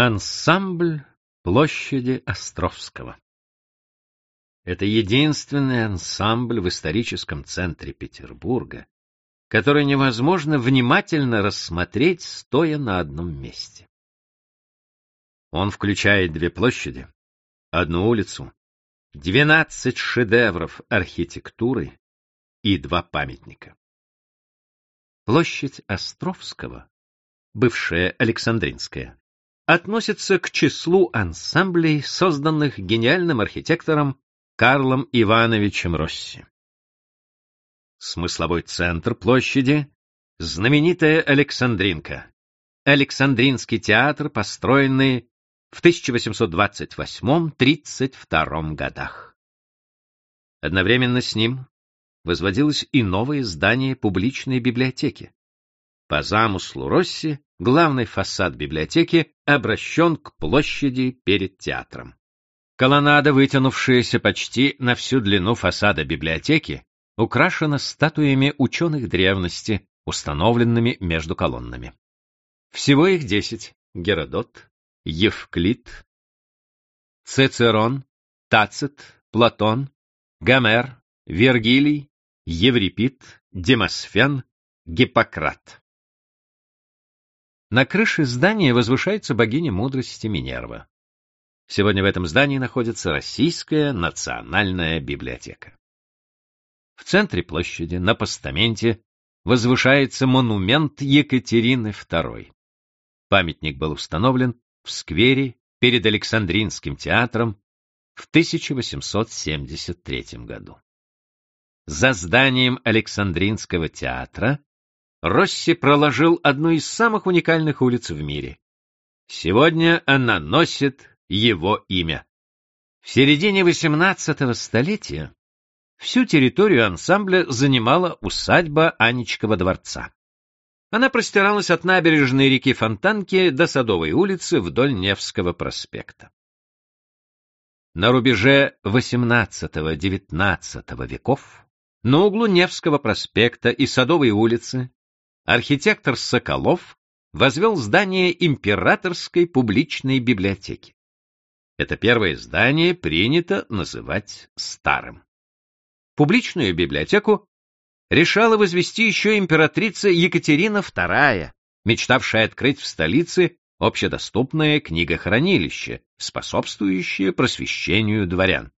Ансамбль площади Островского Это единственный ансамбль в историческом центре Петербурга, который невозможно внимательно рассмотреть, стоя на одном месте. Он включает две площади, одну улицу, двенадцать шедевров архитектуры и два памятника. Площадь Островского, бывшая Александринская, относится к числу ансамблей, созданных гениальным архитектором Карлом Ивановичем Росси. Смысловой центр площади — знаменитая Александринка, Александринский театр, построенный в 1828-32 годах. Одновременно с ним возводилось и новое здание публичной библиотеки. По замыслу Росси главный фасад библиотеки обращен к площади перед театром. Колоннада, вытянувшаяся почти на всю длину фасада библиотеки, украшена статуями ученых древности, установленными между колоннами. Всего их десять — Геродот, Евклид, Цицерон, Тацит, Платон, Гомер, Вергилий, Еврипид, Демосфен, Гиппократ. На крыше здания возвышается богиня мудрости Минерва. Сегодня в этом здании находится Российская национальная библиотека. В центре площади, на постаменте, возвышается монумент Екатерины II. Памятник был установлен в сквере перед Александринским театром в 1873 году. За зданием Александринского театра Росси проложил одну из самых уникальных улиц в мире. Сегодня она носит его имя. В середине XVIII столетия всю территорию ансамбля занимала усадьба Анечкова дворца. Она простиралась от набережной реки Фонтанки до Садовой улицы вдоль Невского проспекта. На рубеже XVIII-XIX веков на углу Невского проспекта и Садовой улицы архитектор Соколов возвел здание Императорской публичной библиотеки. Это первое здание принято называть старым. Публичную библиотеку решала возвести еще императрица Екатерина II, мечтавшая открыть в столице общедоступное книгохранилище, способствующее просвещению дворян.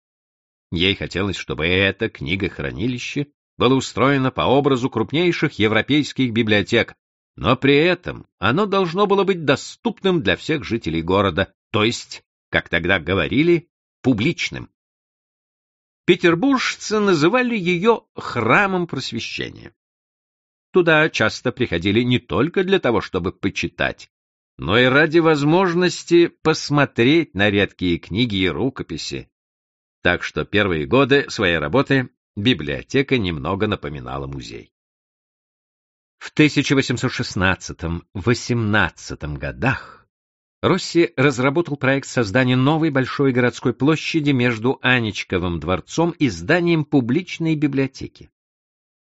Ей хотелось, чтобы это книгохранилище было устроено по образу крупнейших европейских библиотек, но при этом оно должно было быть доступным для всех жителей города, то есть, как тогда говорили, публичным. Петербуржцы называли ее храмом просвещения. Туда часто приходили не только для того, чтобы почитать, но и ради возможности посмотреть на редкие книги и рукописи. Так что первые годы своей работы библиотека немного напоминала музей. В 1816-18 годах Росси разработал проект создания новой большой городской площади между Анечковым дворцом и зданием публичной библиотеки.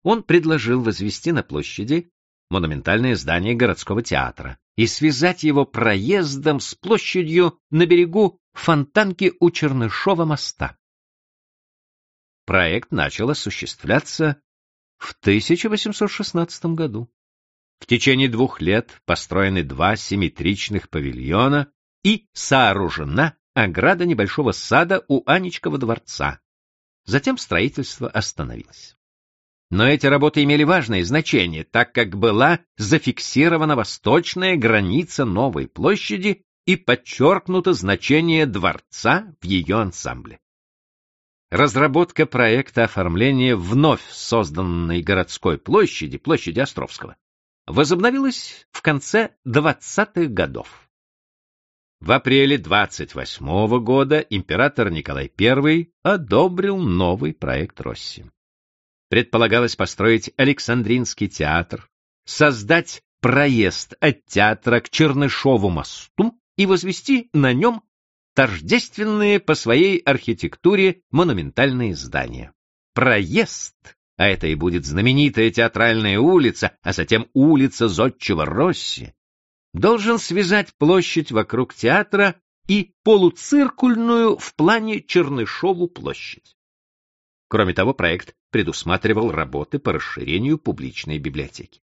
Он предложил возвести на площади монументальное здание городского театра и связать его проездом с площадью на берегу фонтанки у Чернышова моста проект начал осуществляться в 1816 году. В течение двух лет построены два симметричных павильона и сооружена ограда небольшого сада у Анечкова дворца. Затем строительство остановилось. Но эти работы имели важное значение, так как была зафиксирована восточная граница новой площади и подчеркнуто значение дворца в ее ансамбле разработка проекта оформления вновь созданной городской площади, площади Островского, возобновилась в конце 20-х годов. В апреле 28 -го года император Николай I одобрил новый проект Росси. Предполагалось построить Александринский театр, создать проезд от театра к Чернышову мосту и возвести на нем тождественные по своей архитектуре монументальные здания. Проезд, а это и будет знаменитая театральная улица, а затем улица Зодчего Росси, должен связать площадь вокруг театра и полуциркульную в плане Чернышову площадь. Кроме того, проект предусматривал работы по расширению публичной библиотеки.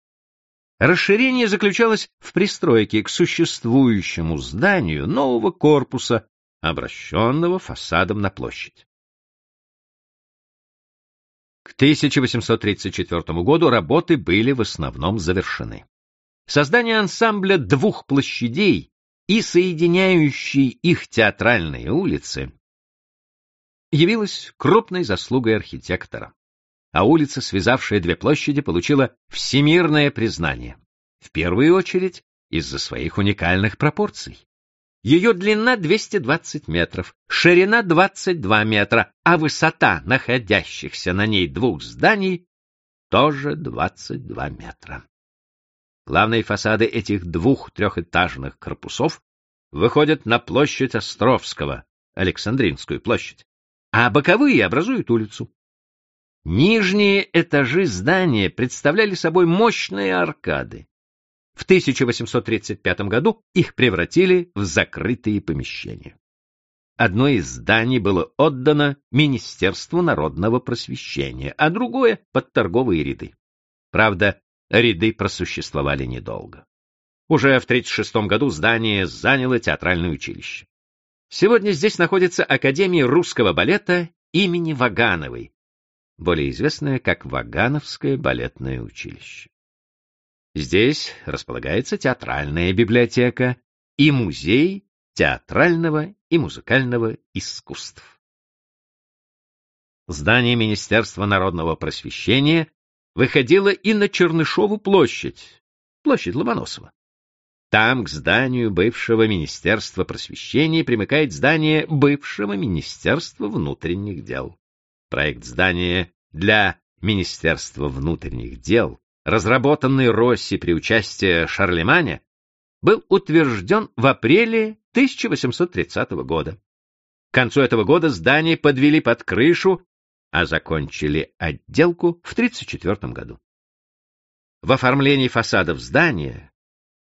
Расширение заключалось в пристройке к существующему зданию нового корпуса, обращенного фасадом на площадь. К 1834 году работы были в основном завершены. Создание ансамбля двух площадей и соединяющей их театральные улицы явилось крупной заслугой архитектора а улица, связавшая две площади, получила всемирное признание. В первую очередь из-за своих уникальных пропорций. Ее длина 220 метров, ширина 22 метра, а высота находящихся на ней двух зданий тоже 22 метра. Главные фасады этих двух трехэтажных корпусов выходят на площадь Островского, Александринскую площадь, а боковые образуют улицу. Нижние этажи здания представляли собой мощные аркады. В 1835 году их превратили в закрытые помещения. Одно из зданий было отдано Министерству народного просвещения, а другое — под торговые ряды. Правда, ряды просуществовали недолго. Уже в 1936 году здание заняло театральное училище. Сегодня здесь находится Академия русского балета имени Вагановой, более известное как Вагановское балетное училище. Здесь располагается театральная библиотека и музей театрального и музыкального искусств. Здание Министерства народного просвещения выходило и на Чернышову площадь, площадь Ломоносова. Там к зданию бывшего Министерства просвещения примыкает здание бывшего Министерства внутренних дел. Проект здания для Министерства внутренних дел, разработанный Росси при участии Шарлеманя, был утвержден в апреле 1830 года. К концу этого года здание подвели под крышу, а закончили отделку в 1934 году. В оформлении фасадов здания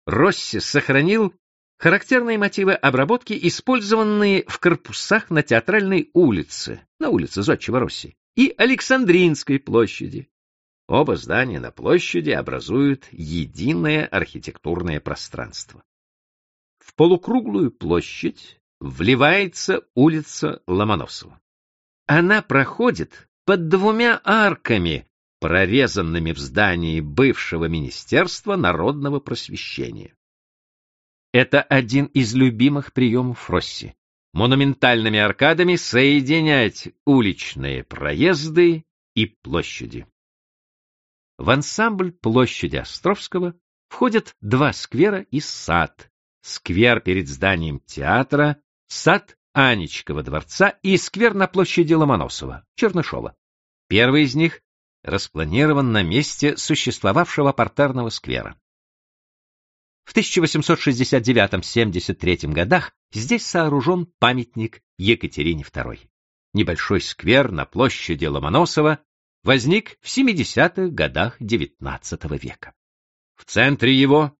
Росси сохранил характерные мотивы обработки, использованные в корпусах на Театральной улице, на улице Зодчего Росси, и Александринской площади. Оба здания на площади образуют единое архитектурное пространство. В полукруглую площадь вливается улица Ломоносова. Она проходит под двумя арками, прорезанными в здании бывшего Министерства народного просвещения. Это один из любимых приемов Росси — монументальными аркадами соединять уличные проезды и площади. В ансамбль площади Островского входят два сквера и сад. Сквер перед зданием театра, сад Анечкова дворца и сквер на площади Ломоносова, Чернышова. Первый из них распланирован на месте существовавшего партерного сквера. В 1869-73 годах здесь сооружен памятник Екатерине II. Небольшой сквер на площади Ломоносова возник в 70-х годах XIX века. В центре его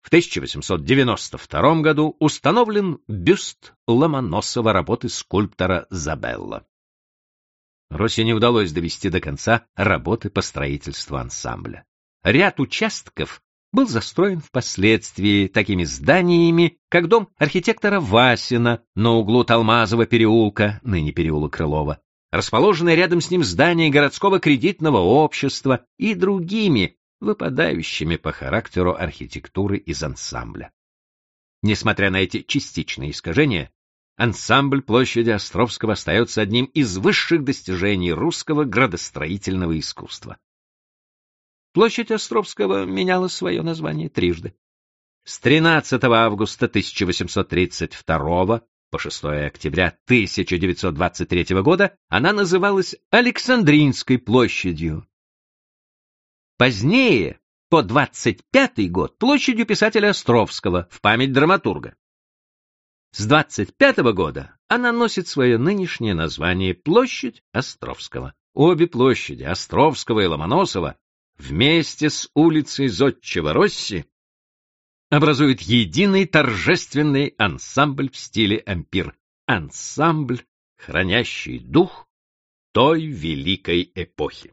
в 1892 году установлен бюст Ломоносова работы скульптора Забелла. Росе не удалось довести до конца работы по строительству ансамбля. Ряд участков был застроен впоследствии такими зданиями, как дом архитектора Васина на углу Талмазова переулка, ныне переулок Крылова, расположенное рядом с ним здание городского кредитного общества и другими, выпадающими по характеру архитектуры из ансамбля. Несмотря на эти частичные искажения, ансамбль площади Островского остается одним из высших достижений русского градостроительного искусства. Площадь Островского меняла свое название трижды. С 13 августа 1832 по 6 октября 1923 года она называлась Александринской площадью. Позднее, по 25 год, площадью писателя Островского в память драматурга. С 25 года она носит свое нынешнее название Площадь Островского. Обе площади, Островского и Ломоносова, вместе с улицей Зодчего Росси образуют единый торжественный ансамбль в стиле ампир. Ансамбль, хранящий дух той великой эпохи.